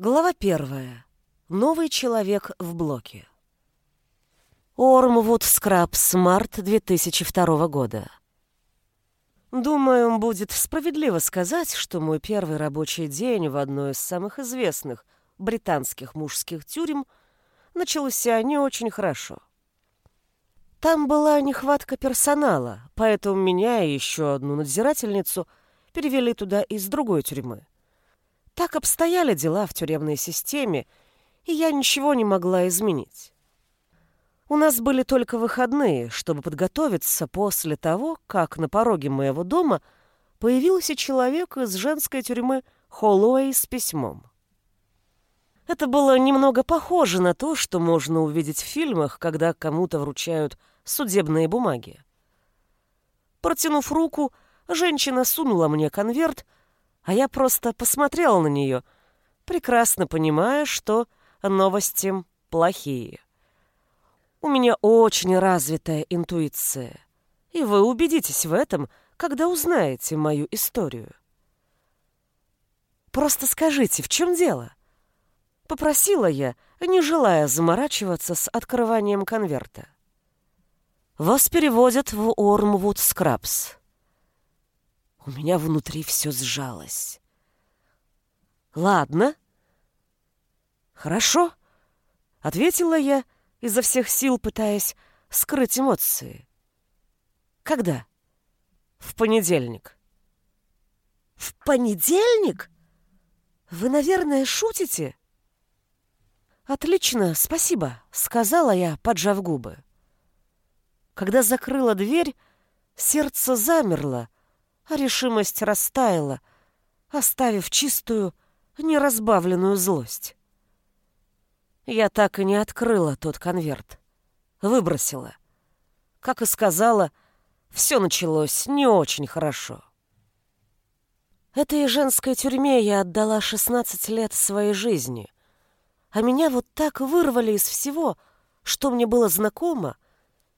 Глава первая. Новый человек в блоке. Ормвуд Скрабс, март 2002 года. Думаю, будет справедливо сказать, что мой первый рабочий день в одной из самых известных британских мужских тюрем начался не очень хорошо. Там была нехватка персонала, поэтому меня и еще одну надзирательницу перевели туда из другой тюрьмы. Так обстояли дела в тюремной системе, и я ничего не могла изменить. У нас были только выходные, чтобы подготовиться после того, как на пороге моего дома появился человек из женской тюрьмы Холлоуэй с письмом. Это было немного похоже на то, что можно увидеть в фильмах, когда кому-то вручают судебные бумаги. Протянув руку, женщина сунула мне конверт, а я просто посмотрел на нее, прекрасно понимая, что новости плохие. У меня очень развитая интуиция, и вы убедитесь в этом, когда узнаете мою историю. Просто скажите, в чем дело? Попросила я, не желая заморачиваться с открыванием конверта. Вас переводят в Ормвуд Скрабс. У меня внутри все сжалось. «Ладно». «Хорошо», — ответила я, изо всех сил пытаясь скрыть эмоции. «Когда?» «В понедельник». «В понедельник? Вы, наверное, шутите?» «Отлично, спасибо», — сказала я, поджав губы. Когда закрыла дверь, сердце замерло, а решимость растаяла, оставив чистую, неразбавленную злость. Я так и не открыла тот конверт. Выбросила. Как и сказала, все началось не очень хорошо. Этой женской тюрьме я отдала 16 лет своей жизни, а меня вот так вырвали из всего, что мне было знакомо,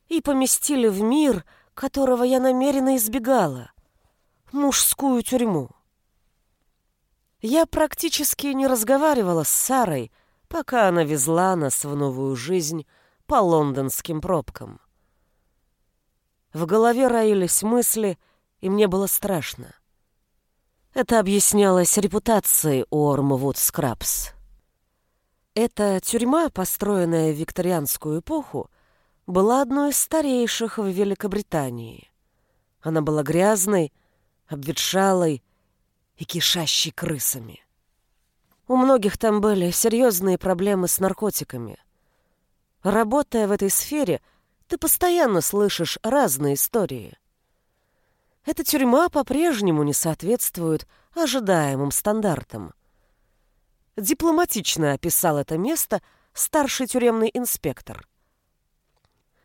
и поместили в мир, которого я намеренно избегала мужскую тюрьму. Я практически не разговаривала с Сарой, пока она везла нас в новую жизнь по лондонским пробкам. В голове роились мысли, и мне было страшно. Это объяснялось репутацией Уормвуд Скрабс. Эта тюрьма, построенная в викторианскую эпоху, была одной из старейших в Великобритании. Она была грязной, обветшалой и кишащей крысами. У многих там были серьезные проблемы с наркотиками. Работая в этой сфере, ты постоянно слышишь разные истории. Эта тюрьма по-прежнему не соответствует ожидаемым стандартам. Дипломатично описал это место старший тюремный инспектор.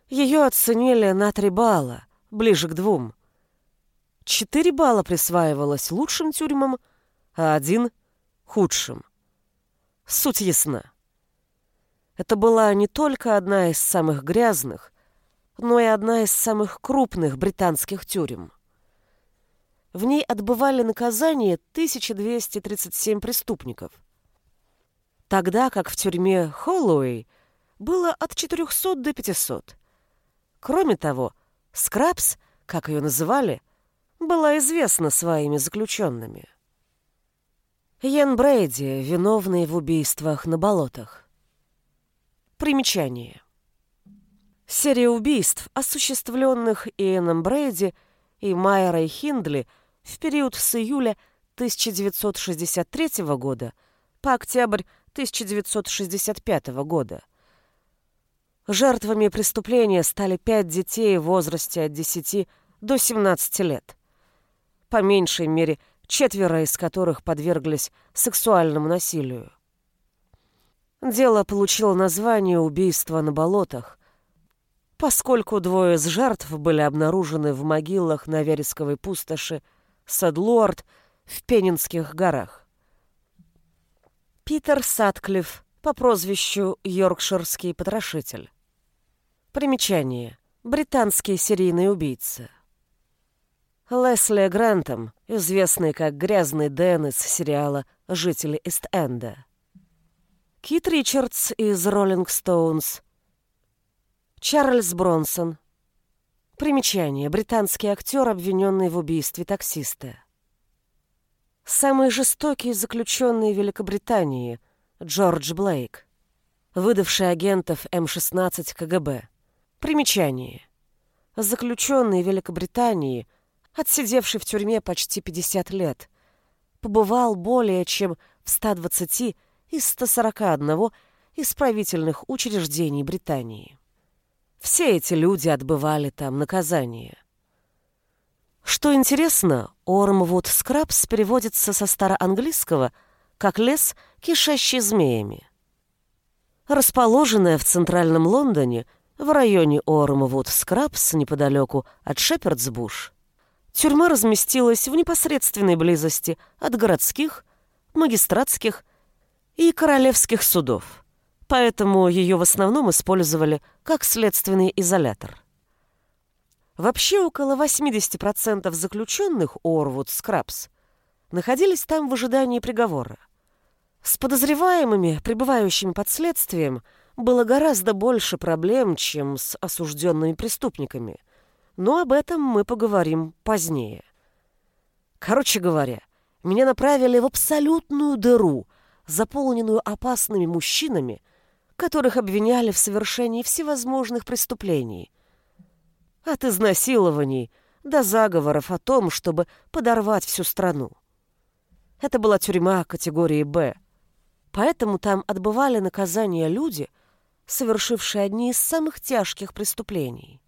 Ее оценили на три балла, ближе к двум – Четыре балла присваивалось лучшим тюрьмам, а один — худшим. Суть ясна. Это была не только одна из самых грязных, но и одна из самых крупных британских тюрем. В ней отбывали наказание 1237 преступников, тогда как в тюрьме Холлоуэй было от 400 до 500. Кроме того, Скрабс, как ее называли, была известна своими заключенными. Йен Брейди, виновный в убийствах на болотах. Примечание. Серия убийств, осуществленных Иэном Брейди и Майерой Хиндли в период с июля 1963 года по октябрь 1965 года. Жертвами преступления стали пять детей в возрасте от 10 до 17 лет по меньшей мере четверо из которых подверглись сексуальному насилию. Дело получило название «Убийство на болотах», поскольку двое из жертв были обнаружены в могилах на Вересковой пустоши Садлуард в Пенинских горах. Питер Сатклифф по прозвищу Йоркширский потрошитель. Примечание. Британский серийный убийца. Лесли Грантом, известный как грязный Дэн из сериала «Жители Ист-Энда». Кит Ричардс из «Роллинг Стоунс», Чарльз Бронсон. Примечание. Британский актер, обвиненный в убийстве таксиста. Самый жестокий заключенный Великобритании Джордж Блейк, выдавший агентов М-16 КГБ. Примечание. Заключенный Великобритании, отсидевший в тюрьме почти 50 лет, побывал более чем в 120 из 141 исправительных учреждений Британии. Все эти люди отбывали там наказание. Что интересно, Ормвуд Скрабс переводится со староанглийского как «лес, кишащий змеями». Расположенная в центральном Лондоне, в районе Ормвуд Скрабс, неподалеку от Шепердсбуш, тюрьма разместилась в непосредственной близости от городских, магистратских и королевских судов поэтому ее в основном использовали как следственный изолятор. Вообще около 80% заключенных Орвуд Скрабс находились там в ожидании приговора. С подозреваемыми, пребывающими под следствием, было гораздо больше проблем, чем с осужденными преступниками, но об этом мы поговорим позднее. Короче говоря, меня направили в абсолютную дыру, заполненную опасными мужчинами – которых обвиняли в совершении всевозможных преступлений. От изнасилований до заговоров о том, чтобы подорвать всю страну. Это была тюрьма категории «Б». Поэтому там отбывали наказания люди, совершившие одни из самых тяжких преступлений.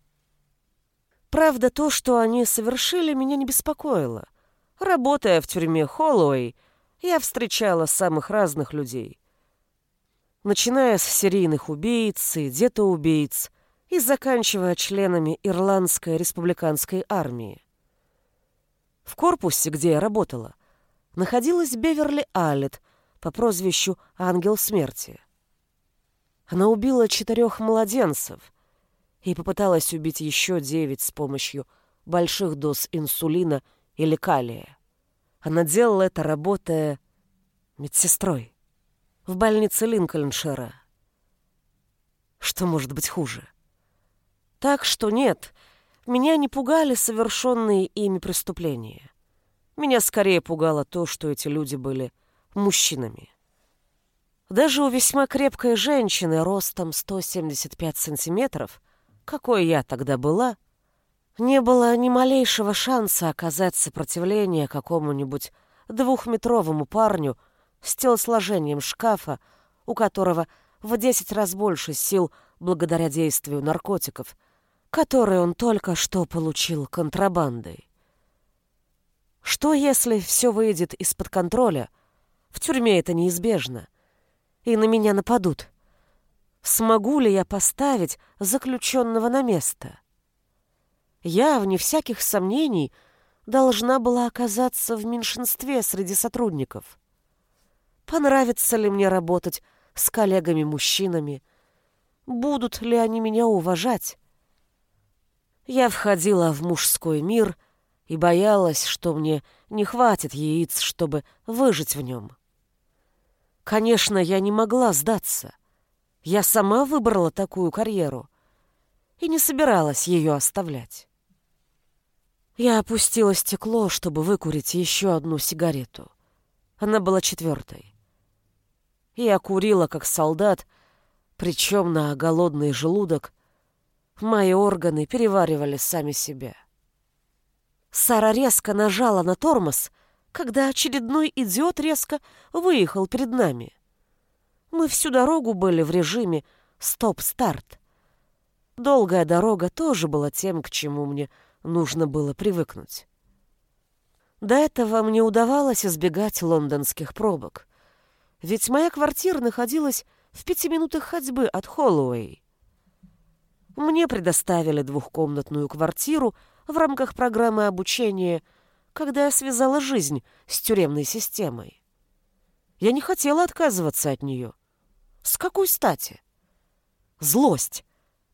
Правда, то, что они совершили, меня не беспокоило. Работая в тюрьме Холлоуэй, я встречала самых разных людей — начиная с серийных убийц и детоубийц и заканчивая членами Ирландской республиканской армии. В корпусе, где я работала, находилась Беверли Аллет по прозвищу «Ангел смерти». Она убила четырех младенцев и попыталась убить еще девять с помощью больших доз инсулина или калия. Она делала это, работая медсестрой в больнице Линкольншира. Что может быть хуже? Так что нет, меня не пугали совершенные ими преступления. Меня скорее пугало то, что эти люди были мужчинами. Даже у весьма крепкой женщины ростом 175 сантиметров, какой я тогда была, не было ни малейшего шанса оказать сопротивление какому-нибудь двухметровому парню с телосложением шкафа, у которого в десять раз больше сил благодаря действию наркотиков, которые он только что получил контрабандой. Что, если все выйдет из-под контроля? В тюрьме это неизбежно. И на меня нападут. Смогу ли я поставить заключенного на место? Я, вне всяких сомнений, должна была оказаться в меньшинстве среди сотрудников понравится ли мне работать с коллегами-мужчинами, будут ли они меня уважать. Я входила в мужской мир и боялась, что мне не хватит яиц, чтобы выжить в нем. Конечно, я не могла сдаться. Я сама выбрала такую карьеру и не собиралась ее оставлять. Я опустила стекло, чтобы выкурить еще одну сигарету. Она была четвертой. Я курила, как солдат, причем на голодный желудок. Мои органы переваривали сами себя. Сара резко нажала на тормоз, когда очередной идиот резко выехал перед нами. Мы всю дорогу были в режиме «стоп-старт». Долгая дорога тоже была тем, к чему мне нужно было привыкнуть. До этого мне удавалось избегать лондонских пробок ведь моя квартира находилась в пяти минутах ходьбы от Холлоуэй. Мне предоставили двухкомнатную квартиру в рамках программы обучения, когда я связала жизнь с тюремной системой. Я не хотела отказываться от нее. С какой стати? Злость.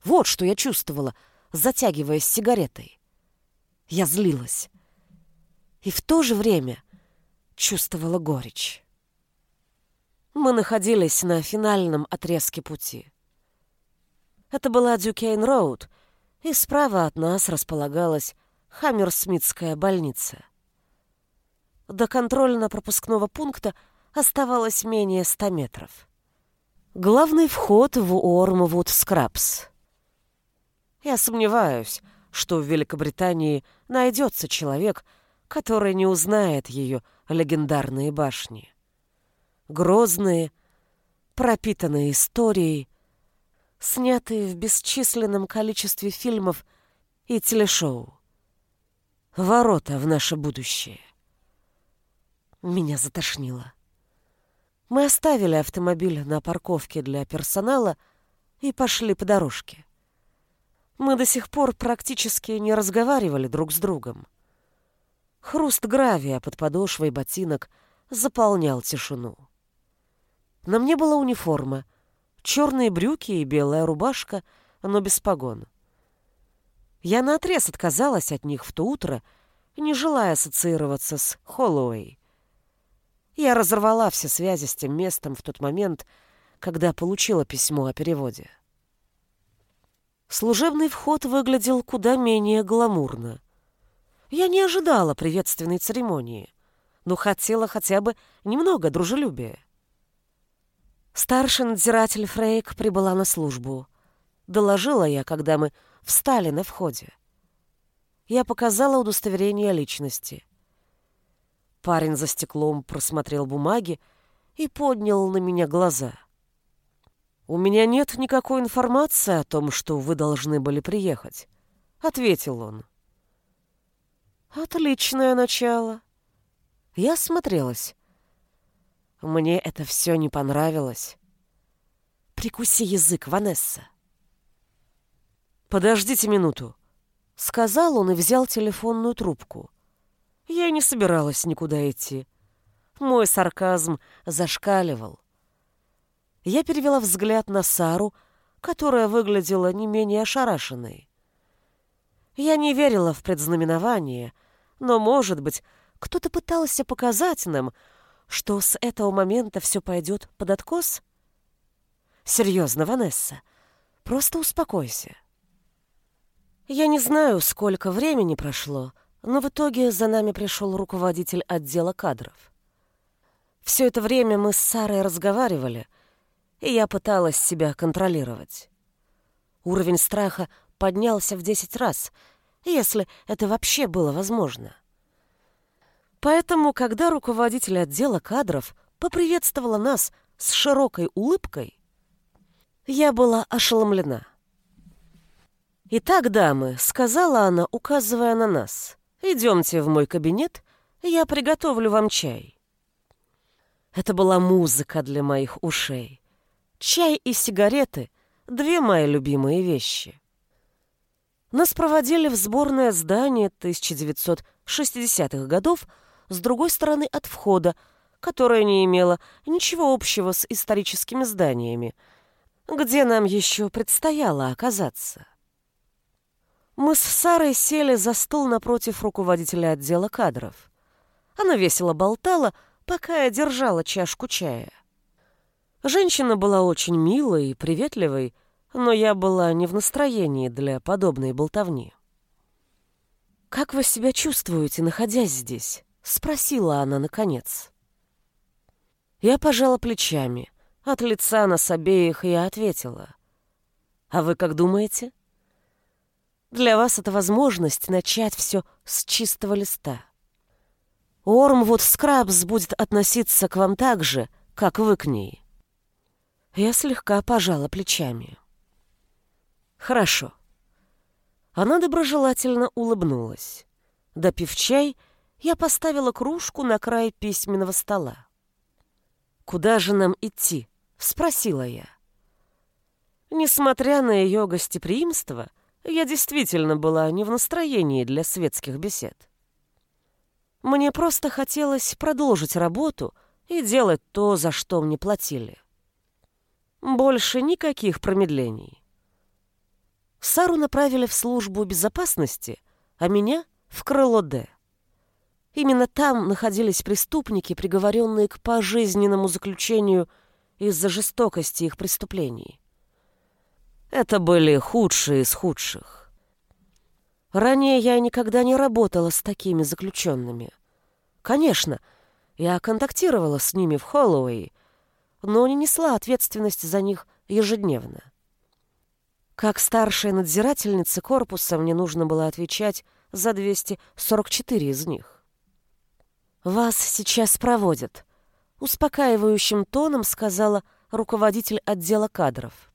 Вот что я чувствовала, затягиваясь сигаретой. Я злилась. И в то же время чувствовала горечь. Мы находились на финальном отрезке пути. Это была Дюкейн-Роуд, и справа от нас располагалась Хаммерсмитская больница. До контрольно-пропускного пункта оставалось менее ста метров. Главный вход в Уормвуд Скрабс. Я сомневаюсь, что в Великобритании найдется человек, который не узнает ее легендарные башни. Грозные, пропитанные историей, снятые в бесчисленном количестве фильмов и телешоу. Ворота в наше будущее. Меня затошнило. Мы оставили автомобиль на парковке для персонала и пошли по дорожке. Мы до сих пор практически не разговаривали друг с другом. Хруст гравия под подошвой ботинок заполнял тишину. На мне была униформа, черные брюки и белая рубашка, но без погон. Я наотрез отказалась от них в то утро, не желая ассоциироваться с Холлоуэй. Я разорвала все связи с тем местом в тот момент, когда получила письмо о переводе. Служебный вход выглядел куда менее гламурно. Я не ожидала приветственной церемонии, но хотела хотя бы немного дружелюбия. Старший надзиратель Фрейк прибыла на службу. Доложила я, когда мы встали на входе. Я показала удостоверение личности. Парень за стеклом просмотрел бумаги и поднял на меня глаза. «У меня нет никакой информации о том, что вы должны были приехать», — ответил он. «Отличное начало». Я смотрелась. Мне это все не понравилось. «Прикуси язык, Ванесса». «Подождите минуту», — сказал он и взял телефонную трубку. Я не собиралась никуда идти. Мой сарказм зашкаливал. Я перевела взгляд на Сару, которая выглядела не менее ошарашенной. Я не верила в предзнаменование, но, может быть, кто-то пытался показать нам, что с этого момента все пойдет под откос? Серьезно, Ванесса, просто успокойся. Я не знаю, сколько времени прошло, но в итоге за нами пришел руководитель отдела кадров. Все это время мы с Сарой разговаривали, и я пыталась себя контролировать. Уровень страха поднялся в десять раз, если это вообще было возможно. Поэтому, когда руководитель отдела кадров поприветствовала нас с широкой улыбкой, я была ошеломлена. «Итак, дамы», — сказала она, указывая на нас, Идемте в мой кабинет, я приготовлю вам чай. Это была музыка для моих ушей. Чай и сигареты — две мои любимые вещи. Нас проводили в сборное здание 1960-х годов с другой стороны от входа, которое не имело ничего общего с историческими зданиями, где нам еще предстояло оказаться. Мы с Сарой сели за стол напротив руководителя отдела кадров. Она весело болтала, пока я держала чашку чая. Женщина была очень милой и приветливой, но я была не в настроении для подобной болтовни. «Как вы себя чувствуете, находясь здесь?» — спросила она наконец. Я пожала плечами. От лица нас обеих я ответила. «А вы как думаете?» Для вас это возможность начать все с чистого листа. Ормвуд Скрабс будет относиться к вам так же, как вы к ней. Я слегка пожала плечами. Хорошо. Она доброжелательно улыбнулась. Допив чай, я поставила кружку на край письменного стола. «Куда же нам идти?» — спросила я. Несмотря на ее гостеприимство, — я действительно была не в настроении для светских бесед. Мне просто хотелось продолжить работу и делать то, за что мне платили. Больше никаких промедлений. Сару направили в службу безопасности, а меня — в крыло Д. Именно там находились преступники, приговоренные к пожизненному заключению из-за жестокости их преступлений. Это были худшие из худших. Ранее я никогда не работала с такими заключенными. Конечно, я контактировала с ними в Холлоуэй, но не несла ответственность за них ежедневно. Как старшая надзирательница корпуса мне нужно было отвечать за 244 из них. «Вас сейчас проводят», — успокаивающим тоном сказала руководитель отдела кадров.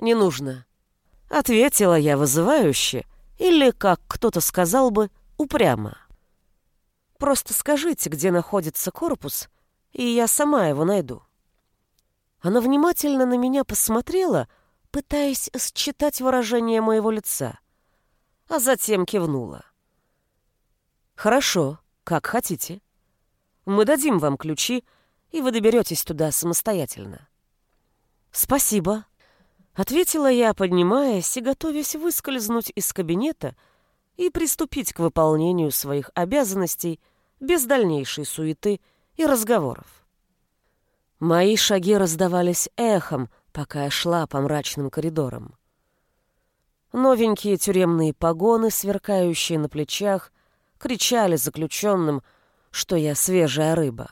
«Не нужно», — ответила я вызывающе, или, как кто-то сказал бы, упрямо. «Просто скажите, где находится корпус, и я сама его найду». Она внимательно на меня посмотрела — пытаясь считать выражение моего лица, а затем кивнула. «Хорошо, как хотите. Мы дадим вам ключи, и вы доберетесь туда самостоятельно». «Спасибо», — ответила я, поднимаясь и готовясь выскользнуть из кабинета и приступить к выполнению своих обязанностей без дальнейшей суеты и разговоров. Мои шаги раздавались эхом, пока я шла по мрачным коридорам. Новенькие тюремные погоны, сверкающие на плечах, кричали заключенным, что я свежая рыба.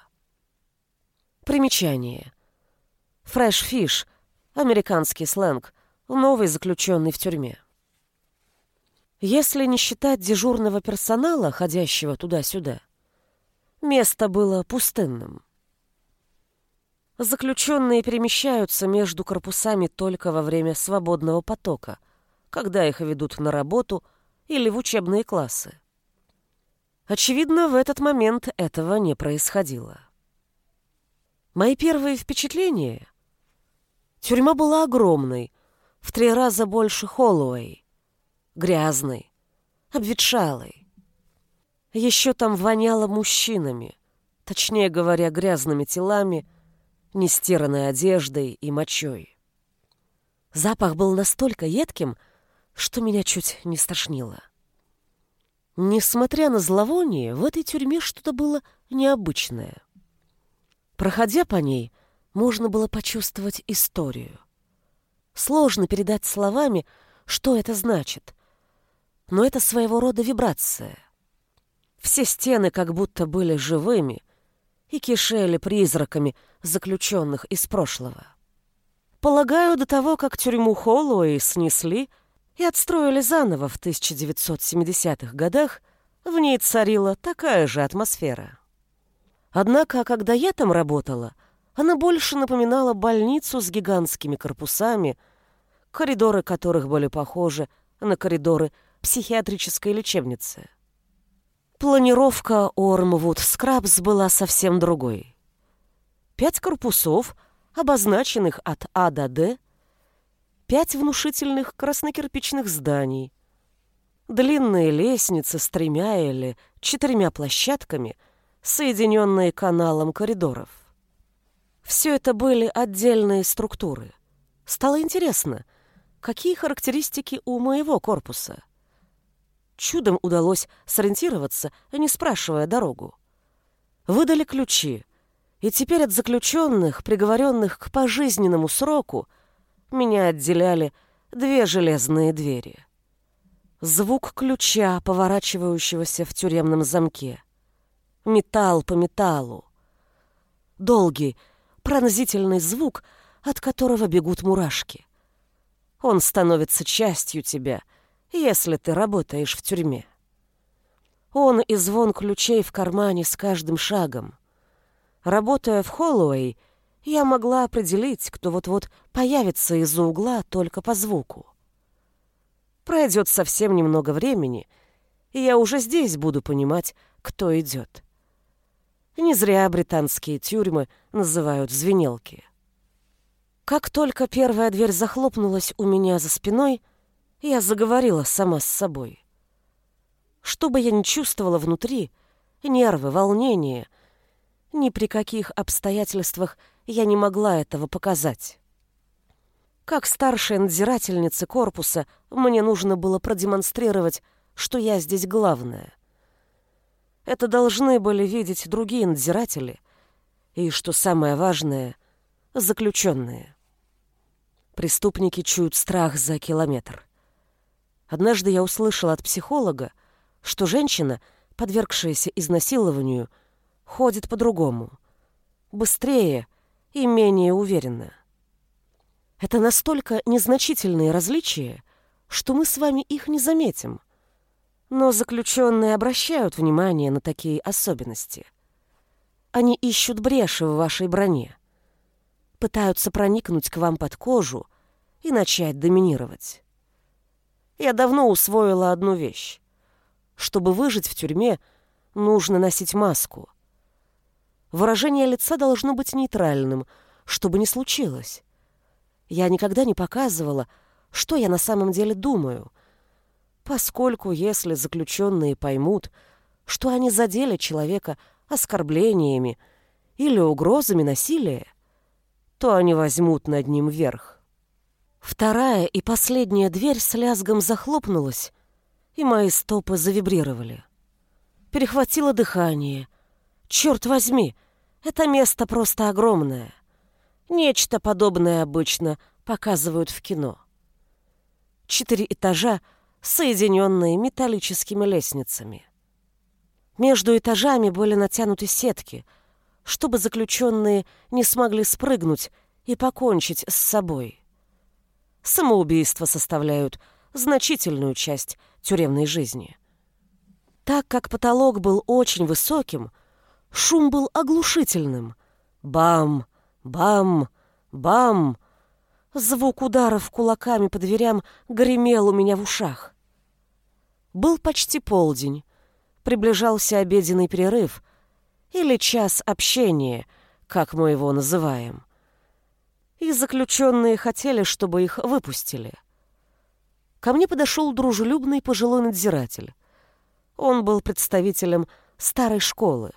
Примечание. Fresh fish — американский сленг, новый заключенный в тюрьме. Если не считать дежурного персонала, ходящего туда-сюда, место было пустынным. Заключенные перемещаются между корпусами только во время свободного потока, когда их ведут на работу или в учебные классы. Очевидно, в этот момент этого не происходило. Мои первые впечатления? Тюрьма была огромной, в три раза больше Холлоуэй, грязной, обветшалой. Еще там воняло мужчинами, точнее говоря, грязными телами – нестиранной одеждой и мочой. Запах был настолько едким, что меня чуть не стошнило. Несмотря на зловоние, в этой тюрьме что-то было необычное. Проходя по ней, можно было почувствовать историю. Сложно передать словами, что это значит, но это своего рода вибрация. Все стены как будто были живыми и кишели призраками заключенных из прошлого. Полагаю, до того, как тюрьму Холлоуэй снесли и отстроили заново в 1970-х годах, в ней царила такая же атмосфера. Однако, когда я там работала, она больше напоминала больницу с гигантскими корпусами, коридоры которых были похожи на коридоры психиатрической лечебницы. Планировка Ормвуд Скрабс была совсем другой пять корпусов, обозначенных от А до Д, пять внушительных краснокирпичных зданий, длинные лестницы с тремя или четырьмя площадками, соединенные каналом коридоров. Все это были отдельные структуры. Стало интересно, какие характеристики у моего корпуса. Чудом удалось сориентироваться, не спрашивая дорогу. Выдали ключи, и теперь от заключенных, приговоренных к пожизненному сроку, меня отделяли две железные двери. Звук ключа, поворачивающегося в тюремном замке. Металл по металлу. Долгий, пронзительный звук, от которого бегут мурашки. Он становится частью тебя, если ты работаешь в тюрьме. Он и звон ключей в кармане с каждым шагом — Работая в Холлоуэй, я могла определить, кто вот-вот появится из-за угла только по звуку. Пройдет совсем немного времени, и я уже здесь буду понимать, кто идет. Не зря британские тюрьмы называют звенелки. Как только первая дверь захлопнулась у меня за спиной, я заговорила сама с собой. Что бы я ни чувствовала внутри, нервы, волнение — ни при каких обстоятельствах я не могла этого показать. Как старшая надзирательница корпуса мне нужно было продемонстрировать, что я здесь главная. Это должны были видеть другие надзиратели, и, что самое важное, заключенные. Преступники чуют страх за километр. Однажды я услышала от психолога, что женщина, подвергшаяся изнасилованию, ходит по-другому, быстрее и менее уверенно. Это настолько незначительные различия, что мы с вами их не заметим. Но заключенные обращают внимание на такие особенности. Они ищут бреши в вашей броне, пытаются проникнуть к вам под кожу и начать доминировать. Я давно усвоила одну вещь. Чтобы выжить в тюрьме, нужно носить маску. Выражение лица должно быть нейтральным, чтобы не случилось. Я никогда не показывала, что я на самом деле думаю, поскольку если заключенные поймут, что они задели человека оскорблениями или угрозами насилия, то они возьмут над ним верх. Вторая и последняя дверь с лязгом захлопнулась, и мои стопы завибрировали. Перехватило дыхание. Черт возьми, это место просто огромное. Нечто подобное обычно показывают в кино. Четыре этажа, соединенные металлическими лестницами. Между этажами были натянуты сетки, чтобы заключенные не смогли спрыгнуть и покончить с собой самоубийства составляют значительную часть тюремной жизни. Так как потолок был очень высоким, шум был оглушительным. Бам, бам, бам. Звук ударов кулаками по дверям гремел у меня в ушах. Был почти полдень. Приближался обеденный перерыв или час общения, как мы его называем и заключенные хотели, чтобы их выпустили. Ко мне подошел дружелюбный пожилой надзиратель. Он был представителем старой школы.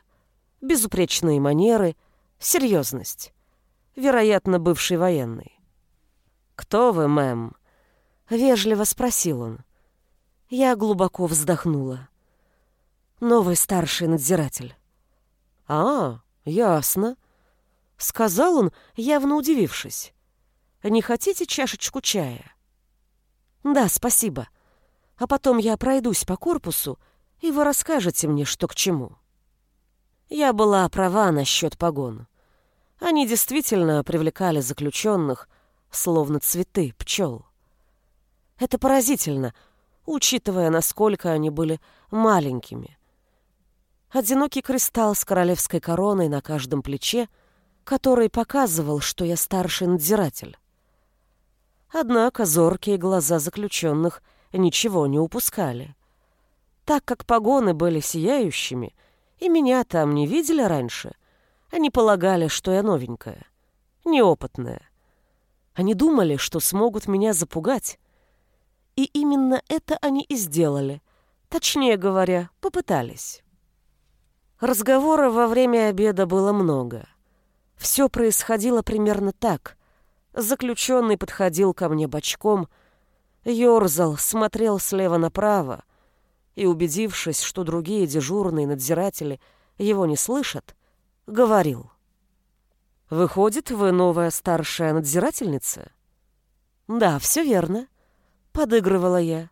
Безупречные манеры, серьезность. Вероятно, бывший военный. «Кто вы, мэм?» — вежливо спросил он. Я глубоко вздохнула. Новый старший надзиратель. «А, ясно», Сказал он, явно удивившись. «Не хотите чашечку чая?» «Да, спасибо. А потом я пройдусь по корпусу, и вы расскажете мне, что к чему». Я была права насчет погон. Они действительно привлекали заключенных, словно цветы пчел. Это поразительно, учитывая, насколько они были маленькими. Одинокий кристалл с королевской короной на каждом плече — который показывал, что я старший надзиратель. Однако зоркие глаза заключенных ничего не упускали. Так как погоны были сияющими, и меня там не видели раньше, они полагали, что я новенькая, неопытная. Они думали, что смогут меня запугать. И именно это они и сделали. Точнее говоря, попытались. Разговора во время обеда было много. Все происходило примерно так. Заключенный подходил ко мне бочком, ерзал, смотрел слева направо и, убедившись, что другие дежурные надзиратели его не слышат, говорил. «Выходит, вы новая старшая надзирательница?» «Да, все верно», — подыгрывала я.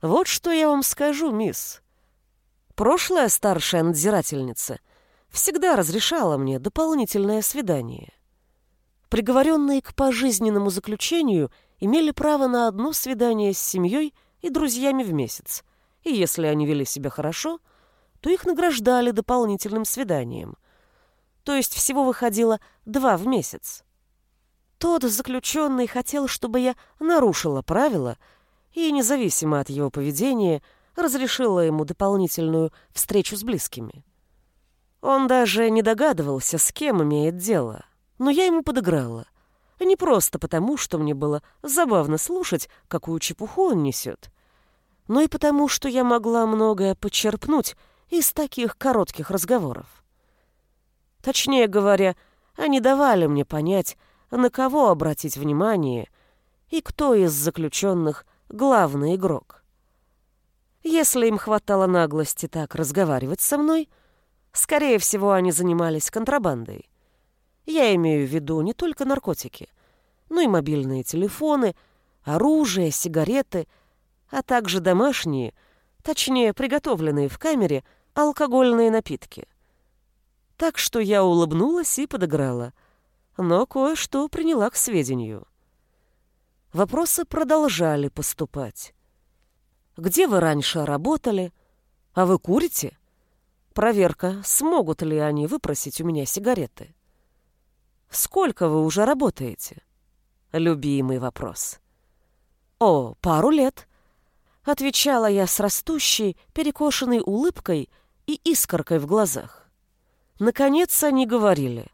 «Вот что я вам скажу, мисс. Прошлая старшая надзирательница — всегда разрешала мне дополнительное свидание. Приговоренные к пожизненному заключению имели право на одно свидание с семьей и друзьями в месяц, и если они вели себя хорошо, то их награждали дополнительным свиданием. То есть всего выходило два в месяц. Тот заключенный хотел, чтобы я нарушила правила и, независимо от его поведения, разрешила ему дополнительную встречу с близкими. Он даже не догадывался, с кем имеет дело. Но я ему подыграла. Не просто потому, что мне было забавно слушать, какую чепуху он несет, но и потому, что я могла многое подчерпнуть из таких коротких разговоров. Точнее говоря, они давали мне понять, на кого обратить внимание и кто из заключенных главный игрок. Если им хватало наглости так разговаривать со мной — Скорее всего, они занимались контрабандой. Я имею в виду не только наркотики, но и мобильные телефоны, оружие, сигареты, а также домашние, точнее, приготовленные в камере, алкогольные напитки. Так что я улыбнулась и подыграла, но кое-что приняла к сведению. Вопросы продолжали поступать. Где вы раньше работали? А вы курите? Проверка, смогут ли они выпросить у меня сигареты. Сколько вы уже работаете? Любимый вопрос. О, пару лет. Отвечала я с растущей, перекошенной улыбкой и искоркой в глазах. Наконец они говорили.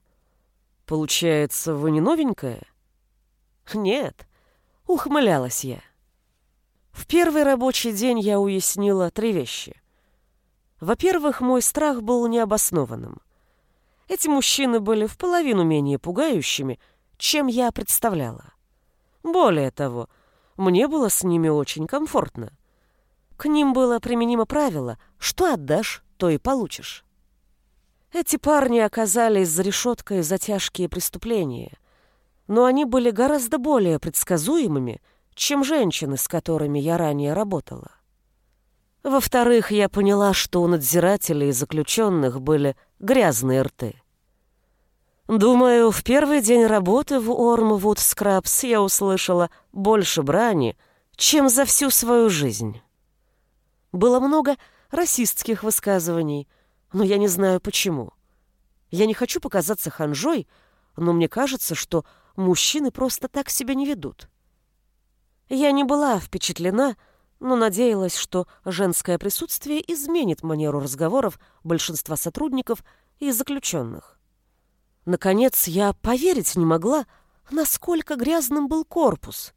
Получается, вы не новенькая? Нет, ухмылялась я. В первый рабочий день я уяснила три вещи. Во-первых, мой страх был необоснованным. Эти мужчины были в половину менее пугающими, чем я представляла. Более того, мне было с ними очень комфортно. К ним было применимо правило «что отдашь, то и получишь». Эти парни оказались за решеткой за тяжкие преступления, но они были гораздо более предсказуемыми, чем женщины, с которыми я ранее работала. Во-вторых, я поняла, что у надзирателей и заключенных были грязные рты. Думаю, в первый день работы в Ормвуд Скрабс я услышала больше брани, чем за всю свою жизнь. Было много расистских высказываний, но я не знаю почему. Я не хочу показаться ханжой, но мне кажется, что мужчины просто так себя не ведут. Я не была впечатлена, но надеялась, что женское присутствие изменит манеру разговоров большинства сотрудников и заключенных. Наконец, я поверить не могла, насколько грязным был корпус.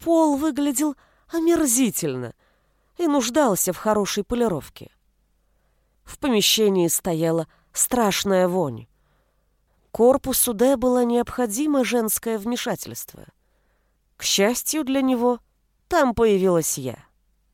Пол выглядел омерзительно и нуждался в хорошей полировке. В помещении стояла страшная вонь. Корпусу Д было необходимо женское вмешательство — к счастью для него, там появилась я.